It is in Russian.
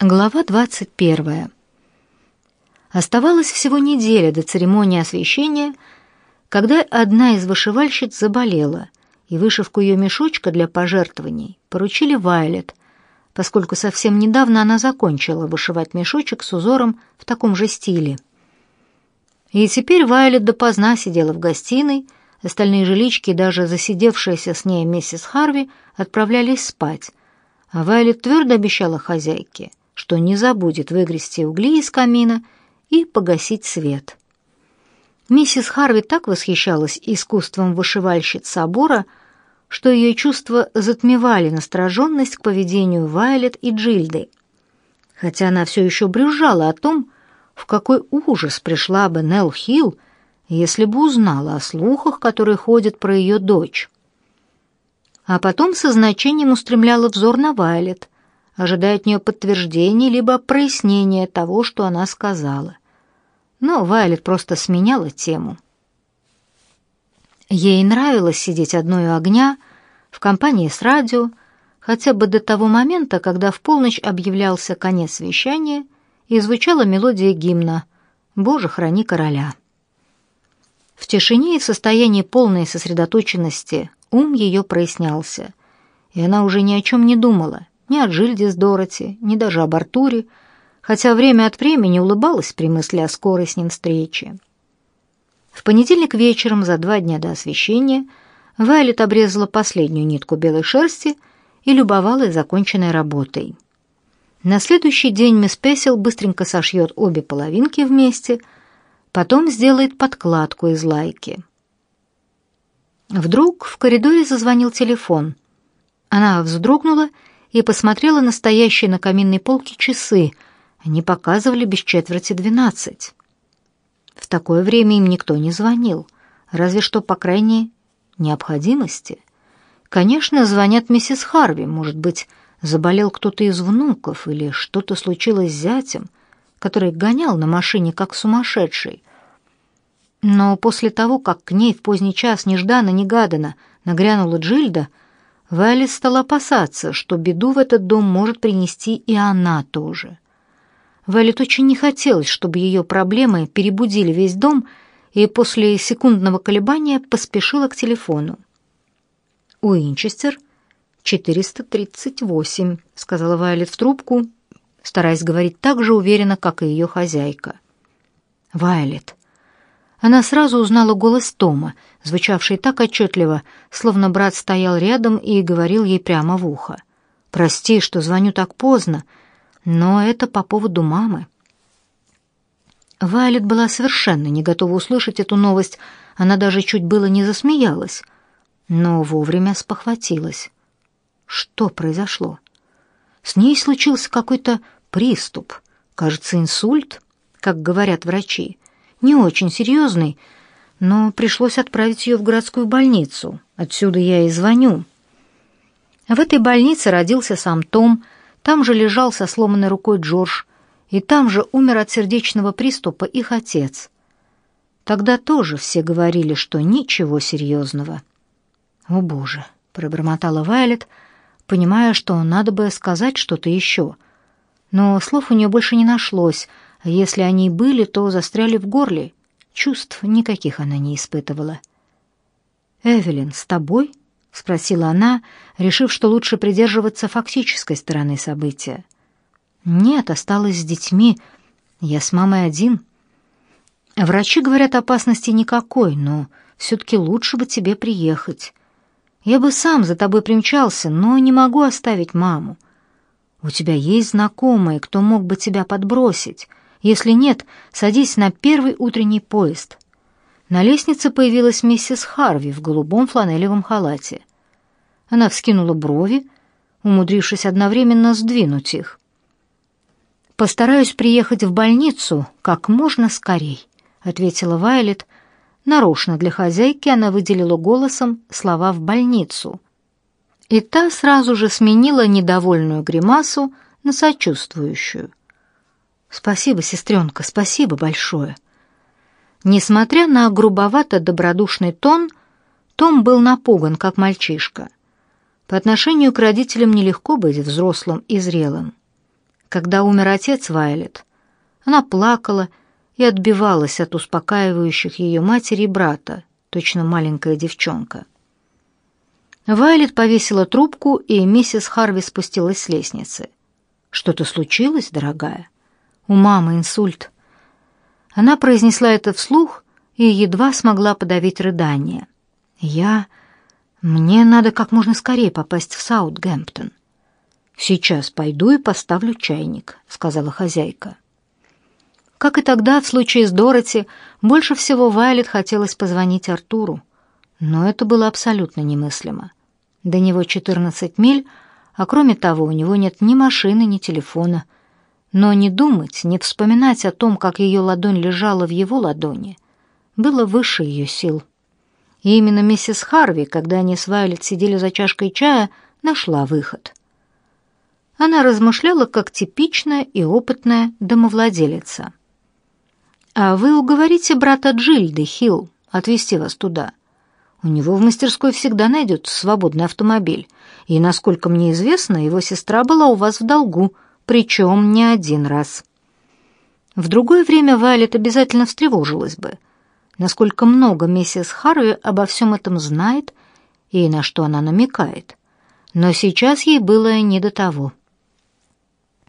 Глава 21. Оставалось всего неделя до церемонии освящения, когда одна из вышивальщиц заболела, и вышивку ее мешочка для пожертвований поручили Вайлет, поскольку совсем недавно она закончила вышивать мешочек с узором в таком же стиле. И теперь Вайлет допоздна сидела в гостиной, остальные жилички даже засидевшаяся с ней миссис Харви отправлялись спать, а Вайлет твердо обещала хозяйке — что не забудет выгрести угли из камина и погасить свет. Миссис Харви так восхищалась искусством вышивальщиц собора, что ее чувства затмевали настороженность к поведению Вайлет и Джильды. Хотя она все еще брюзжала о том, в какой ужас пришла бы Нелл Хилл, если бы узнала о слухах, которые ходят про ее дочь. А потом со значением устремляла взор на Вайлет, ожидая от нее подтверждения либо прояснения того, что она сказала. Но Вайлет просто сменяла тему. Ей нравилось сидеть одной у огня, в компании с радио, хотя бы до того момента, когда в полночь объявлялся конец вещания и звучала мелодия гимна «Боже, храни короля». В тишине и в состоянии полной сосредоточенности ум ее прояснялся, и она уже ни о чем не думала, ни о Джильде с Дороти, ни даже об Артуре, хотя время от времени улыбалась при мысли о скорой с ним встрече. В понедельник вечером, за два дня до освещения, Вайлет обрезала последнюю нитку белой шерсти и любовалась законченной работой. На следующий день мисс Песел быстренько сошьет обе половинки вместе, потом сделает подкладку из лайки. Вдруг в коридоре зазвонил телефон. Она вздрогнула и посмотрела на стоящие на каминной полке часы. Они показывали без четверти двенадцать. В такое время им никто не звонил, разве что по крайней необходимости. Конечно, звонят миссис Харви, может быть, заболел кто-то из внуков или что-то случилось с зятем, который гонял на машине как сумасшедший. Но после того, как к ней в поздний час нежданно-негаданно нагрянула Джильда, Вайли стала опасаться, что беду в этот дом может принести и она тоже. Вайлет очень не хотелось, чтобы ее проблемы перебудили весь дом, и после секундного колебания поспешила к телефону. «Уинчестер, 438», — сказала Вайлет в трубку, стараясь говорить так же уверенно, как и ее хозяйка. «Вайлет, она сразу узнала голос Тома, звучавший так отчетливо, словно брат стоял рядом и говорил ей прямо в ухо. «Прости, что звоню так поздно, но это по поводу мамы». Вайлет была совершенно не готова услышать эту новость, она даже чуть было не засмеялась, но вовремя спохватилась. Что произошло? С ней случился какой-то приступ, кажется, инсульт, как говорят врачи не очень серьезный, но пришлось отправить ее в городскую больницу. Отсюда я и звоню. В этой больнице родился сам Том, там же лежал со сломанной рукой Джордж, и там же умер от сердечного приступа их отец. Тогда тоже все говорили, что ничего серьезного. «О, Боже!» — пробормотала Вайлет, понимая, что надо бы сказать что-то еще. Но слов у нее больше не нашлось — если они и были, то застряли в горле. Чувств никаких она не испытывала. «Эвелин, с тобой?» — спросила она, решив, что лучше придерживаться фактической стороны события. «Нет, осталась с детьми. Я с мамой один. Врачи говорят, опасности никакой, но все-таки лучше бы тебе приехать. Я бы сам за тобой примчался, но не могу оставить маму. У тебя есть знакомые, кто мог бы тебя подбросить. Если нет, садись на первый утренний поезд. На лестнице появилась миссис Харви в голубом фланелевом халате. Она вскинула брови, умудрившись одновременно сдвинуть их. «Постараюсь приехать в больницу как можно скорей», — ответила Вайлет. Нарочно для хозяйки она выделила голосом слова «в больницу». И та сразу же сменила недовольную гримасу на сочувствующую. Спасибо, сестренка, спасибо большое. Несмотря на грубовато-добродушный тон, Том был напуган, как мальчишка. По отношению к родителям нелегко быть взрослым и зрелым. Когда умер отец Вайлет, она плакала и отбивалась от успокаивающих ее матери и брата, точно маленькая девчонка. Вайлет повесила трубку, и миссис Харви спустилась с лестницы. «Что-то случилось, дорогая?» «У мамы инсульт». Она произнесла это вслух и едва смогла подавить рыдание. «Я... Мне надо как можно скорее попасть в Саутгемптон». «Сейчас пойду и поставлю чайник», — сказала хозяйка. Как и тогда, в случае с Дороти, больше всего Вайлет хотелось позвонить Артуру. Но это было абсолютно немыслимо. До него 14 миль, а кроме того, у него нет ни машины, ни телефона. Но не думать, не вспоминать о том, как ее ладонь лежала в его ладони, было выше ее сил. И именно миссис Харви, когда они с Вайлет сидели за чашкой чая, нашла выход. Она размышляла как типичная и опытная домовладелица. «А вы уговорите брата Джильды, Хилл, отвезти вас туда. У него в мастерской всегда найдется свободный автомобиль, и, насколько мне известно, его сестра была у вас в долгу, причем не один раз». В другое время Вайлет обязательно встревожилась бы. Насколько много миссис Харви обо всем этом знает и на что она намекает. Но сейчас ей было не до того.